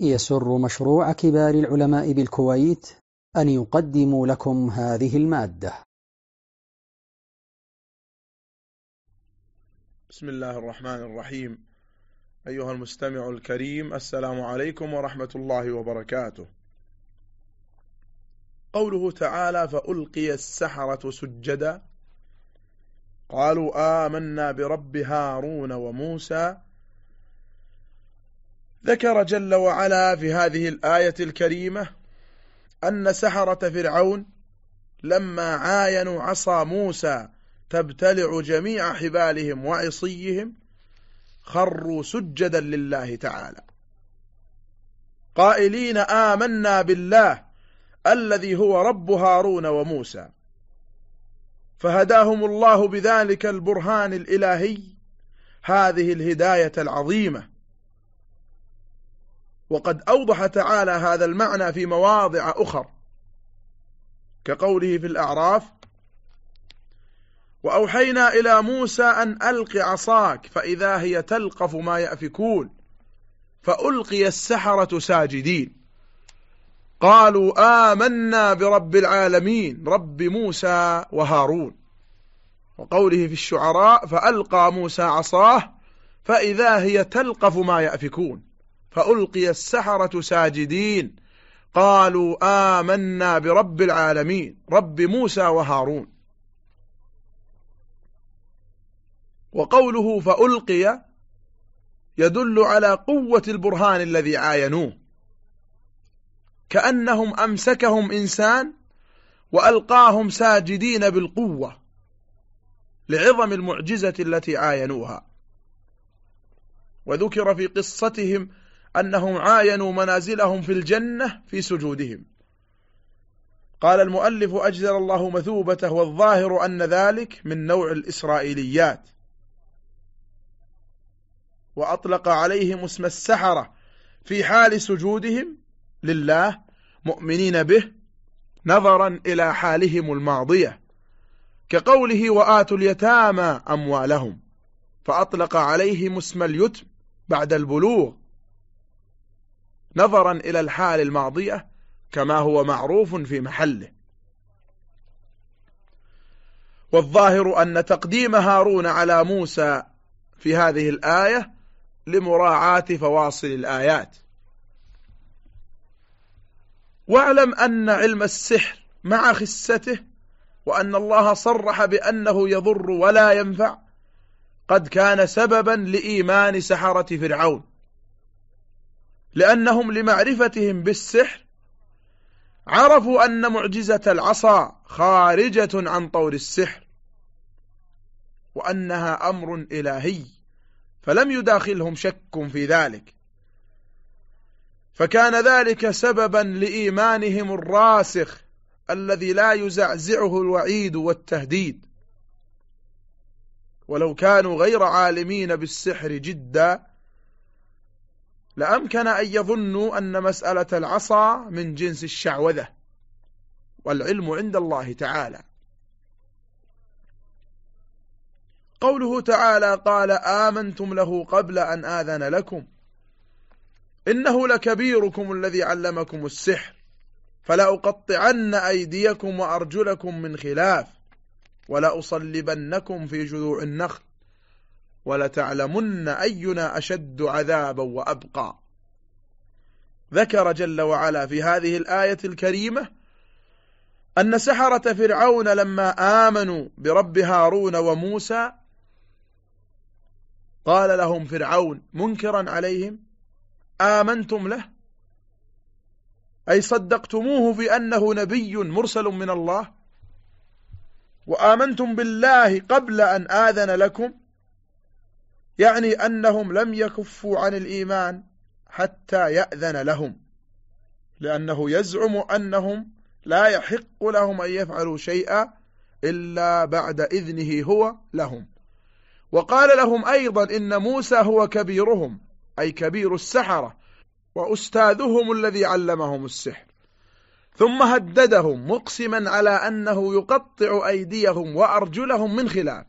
يسر مشروع كبار العلماء بالكويت أن يقدم لكم هذه المادة. بسم الله الرحمن الرحيم. أيها المستمع الكريم السلام عليكم ورحمة الله وبركاته. قوله تعالى فألقي السحرة سجدا قالوا آمنا برب هارون وموسى ذكر جل وعلا في هذه الآية الكريمة أن سحرة فرعون لما عاينوا عصا موسى تبتلع جميع حبالهم وعصيهم خروا سجدا لله تعالى. قائلين آمنا بالله الذي هو رب هارون وموسى. فهداهم الله بذلك البرهان الإلهي. هذه الهداية العظيمة. وقد أوضح تعالى هذا المعنى في مواضع أخر كقوله في الأعراف وأوحينا إلى موسى أن ألق عصاك فإذا هي تلقف ما يأفكون فألقي السحرة ساجدين. قالوا آمنا برب العالمين رب موسى وهارون. وقوله في الشعراء فألقى موسى عصاه فإذا هي تلقف ما يأفكون. فألقي السحرة ساجدين. قالوا آمنا برب العالمين رب موسى وهارون. وقوله فألقي يدل على قوة البرهان الذي عاينوه. كأنهم أمسكهم إنسان وألقاهم ساجدين بالقوة لعظم المعجزة التي عاينوها. وذكر في قصتهم أنهم عاينوا منازلهم في الجنة في سجودهم. قال المؤلف أجزل الله مثوبته والظاهر أن ذلك من نوع الإسرائيليات. وأطلق عليهم اسم السحرة في حال سجودهم لله مؤمنين به نظرا إلى حالهم الماضية. كقوله وآتوا اليتامى أموالهم. فأطلق عليهم اسم اليتم بعد البلوغ. نظرا إلى الحال الماضية كما هو معروف في محله. والظاهر أن تقديم هارون على موسى في هذه الآية لمراعاة فواصل الآيات. واعلم أن علم السحر مع خسته وأن الله صرح بأنه يضر ولا ينفع قد كان سببا لإيمان سحرة فرعون. لأنهم لمعرفتهم بالسحر عرفوا أن معجزة العصا خارجة عن طور السحر وأنها أمر إلهي فلم يداخلهم شك في ذلك فكان ذلك سببا لإيمانهم الراسخ الذي لا يزعزعه الوعيد والتهديد ولو كانوا غير عالمين بالسحر جدا لأمكن أن يظنوا أن مسألة العصا من جنس الشعوذة والعلم عند الله تعالى. قوله تعالى قال آمنتم له قبل أن آذن لكم. إنه لكبيركم الذي علمكم السحر فلا أقطعن أيديكم وأرجلكم من خلاف ولا أصلبنكم في جذوع النخل. ولتعلمن أينا أشد عذابا وأبقى. ذكر جل وعلا في هذه الآية الكريمة أن سحرة فرعون لما آمنوا برب هارون وموسى قال لهم فرعون منكرا عليهم آمنتم له؟ أي صدقتموه في أنه نبي مرسل من الله؟ وآمنتم بالله قبل أن آذن لكم؟ يعني أنهم لم يكفوا عن الإيمان حتى يأذن لهم لأنه يزعم أنهم لا يحق لهم أن يفعلوا شيئا إلا بعد إذنه هو لهم. وقال لهم أيضا إن موسى هو كبيرهم أي كبير السحرة وأستاذهم الذي علمهم السحر. ثم هددهم مقسما على أنه يقطع أيديهم وأرجلهم من خلاف.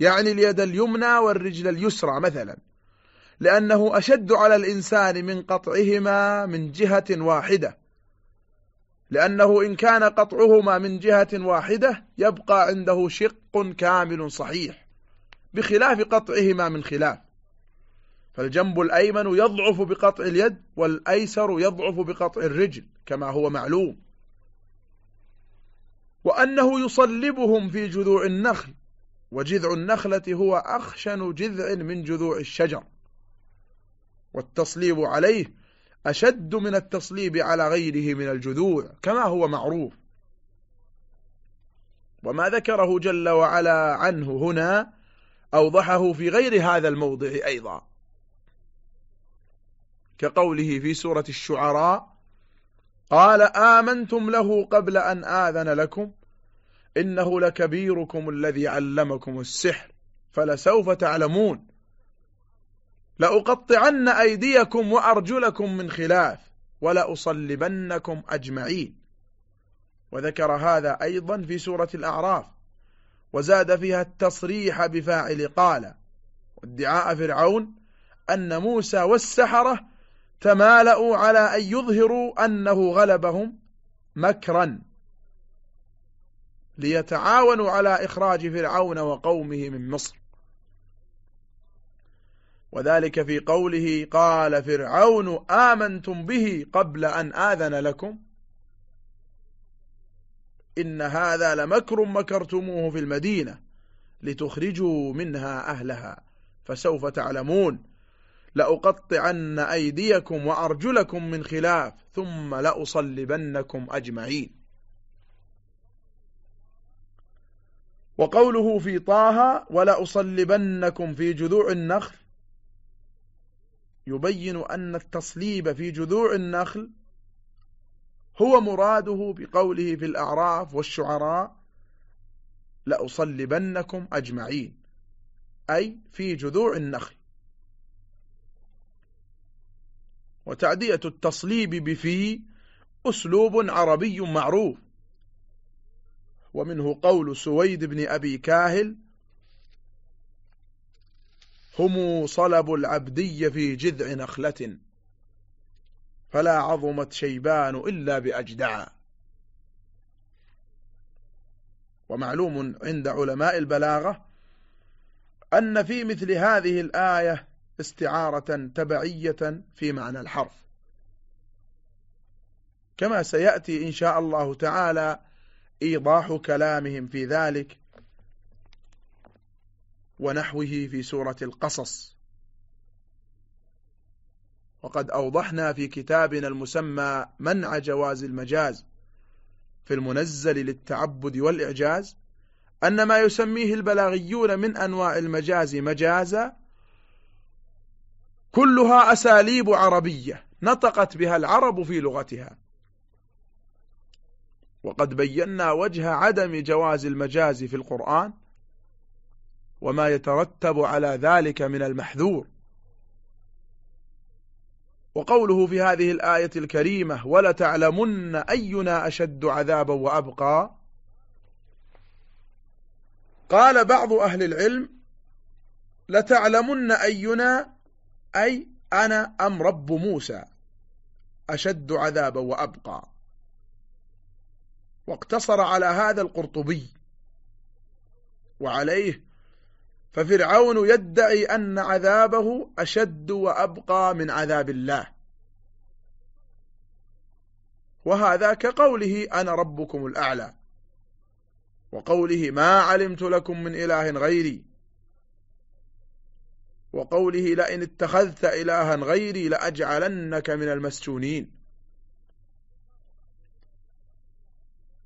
يعني اليد اليمنى والرجل اليسرى مثلا. لأنه أشد على الإنسان من قطعهما من جهة واحدة. لأنه إن كان قطعهما من جهة واحدة يبقى عنده شق كامل صحيح بخلاف قطعهما من خلاف. فالجنب الأيمن يضعف بقطع اليد والأيسر يضعف بقطع الرجل كما هو معلوم. وأنه يصلبهم في جذوع النخل وجذع النخلة هو أخشن جذع من جذوع الشجر. والتصليب عليه أشد من التصليب على غيره من الجذوع كما هو معروف. وما ذكره جل وعلا عنه هنا أوضحه في غير هذا الموضع أيضا. كقوله في سورة الشعراء قال آمنتم له قبل أن آذن لكم إنه لكبيركم الذي علمكم السحر فلسوف تعلمون. لأقطعن أيديكم وأرجلكم من خلاف ولأصلبنكم أجمعين. وذكر هذا أيضا في سورة الأعراف. وزاد فيها التصريح بفاعل قال وادعاء فرعون أن موسى والسحرة تمالأوا على أن يظهروا أنه غلبهم مكرا. ليتعاونوا على إخراج فرعون وقومه من مصر. وذلك في قوله قال فرعون آمنتم به قبل أن آذن لكم. إن هذا لمكر مكرتموه في المدينة لتخرجوا منها أهلها فسوف تعلمون. لأقطعن أيديكم وأرجلكم من خلاف ثم لأصلبنكم أجمعين. وقوله في طه ولأصلبنكم في جذوع النخل يبين أن التصليب في جذوع النخل هو مراده بقوله في الأعراف والشعراء لأصلبنكم أجمعين أي في جذوع النخل. وتعدية التصليب بفي أسلوب عربي معروف. ومنه قول سويد بن أبي كاهل هم صلب العبدي في جذع نخلة فلا عظمت شيبان إلا بأجدعا ومعلوم عند علماء البلاغة أن في مثل هذه الآية استعارة تبعية في معنى الحرف. كما سيأتي إن شاء الله تعالى إيضاح كلامهم في ذلك ونحوه في سورة القصص. وقد أوضحنا في كتابنا المسمى منع جواز المجاز في المنزل للتعبد والإعجاز أن ما يسميه البلاغيون من أنواع المجاز مجازا كلها أساليب عربية نطقت بها العرب في لغتها. وقد بينا وجه عدم جواز المجاز في القرآن وما يترتب على ذلك من المحذور. وقوله في هذه الآية الكريمة ولتعلمن أينا أشد عذابا وأبقى قال بعض أهل العلم لتعلمن أينا أي أنا أم رب موسى أشد عذابا وأبقى واقتصر على هذا القرطبي وعليه ففرعون يدعي أن عذابه أشد وأبقى من عذاب الله. وهذا كقوله أنا ربكم الأعلى وقوله ما علمت لكم من إله غيري وقوله لئن اتخذت إلها غيري لأجعلنك من المسجونين.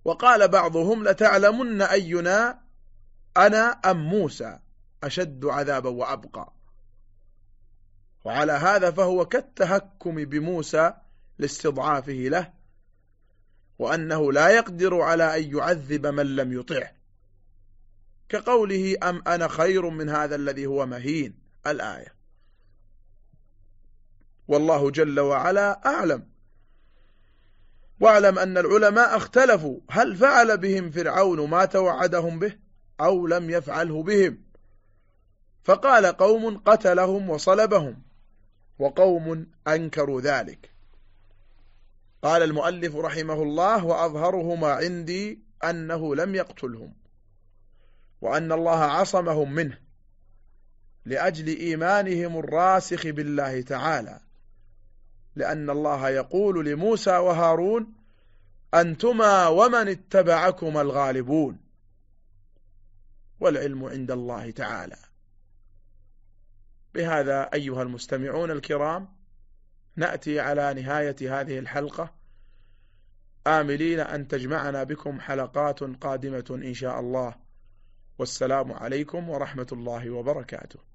وقال بعضهم لتعلمن أينا أنا أم موسى أشد عذابا وأبقى. وعلى هذا فهو كالتهكم بموسى لاستضعافه له وأنه لا يقدر على أن يعذب من لم يطعه. كقوله أم أنا خير من هذا الذي هو مهين الآية. والله جل وعلا أعلم. واعلم أن العلماء اختلفوا هل فعل بهم فرعون ما توعدهم به أو لم يفعله بهم. فقال قوم قتلهم وصلبهم وقوم أنكروا ذلك. قال المؤلف رحمه الله وأظهره ما عندي أنه لم يقتلهم وأن الله عصمهم منه لأجل إيمانهم الراسخ بالله تعالى. لأن الله يقول لموسى وهارون أنتما ومن اتبعكما الغالبون. والعلم عند الله تعالى. بهذا أيها المستمعون الكرام نأتي على نهاية هذه الحلقة. آملين أن تجمعنا بكم حلقات قادمة إن شاء الله. والسلام عليكم ورحمة الله وبركاته.